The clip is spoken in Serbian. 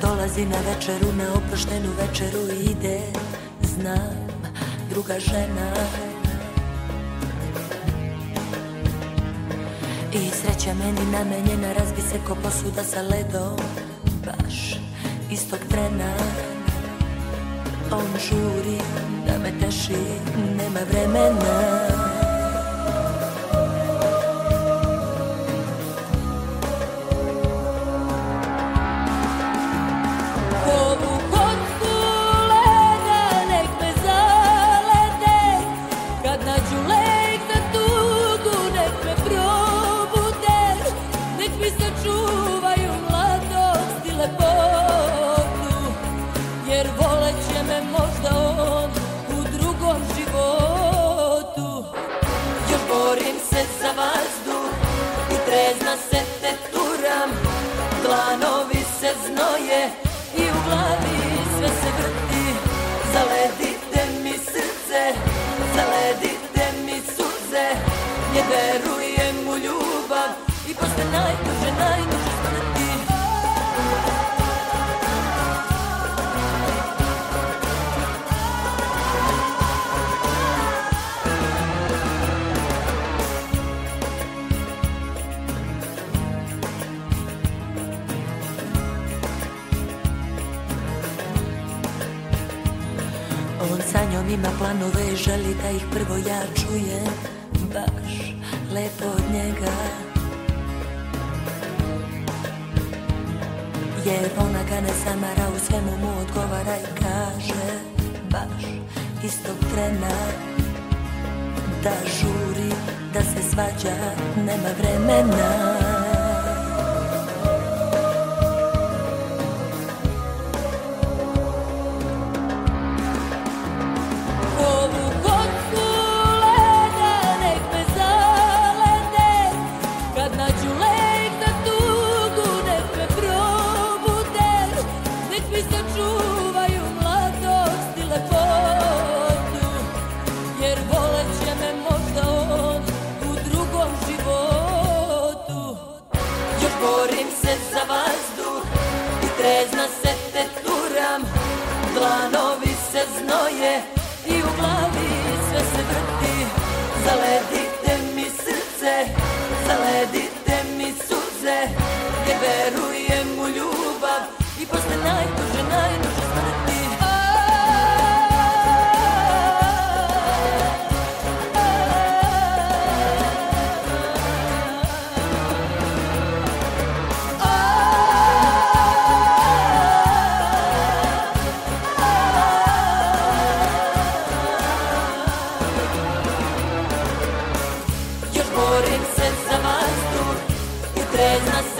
dolazi na večeru, na oproštenu večeru ide Znam, druga žena. I sreća meni namenjena razbi se ko posuda sa ledom Baš istog trena. On žuri da me teši, nema vremena Jer voleće me možda on On ima planove i želi da ih prvo ja čujem. Baš lepo od njega. Jer ona ga ne zamara, u svemu mu odgovara i kaže Baš istog trena. Da žuri, da se svađa, nema vremena mi sačuvaju mladost i lepotu Jer voleće me možda on u drugom životu. Još borim se za vazduh i trezna se teturam Dlanovi se znoje i u glavi sve se vrti Zaledite There's nothing.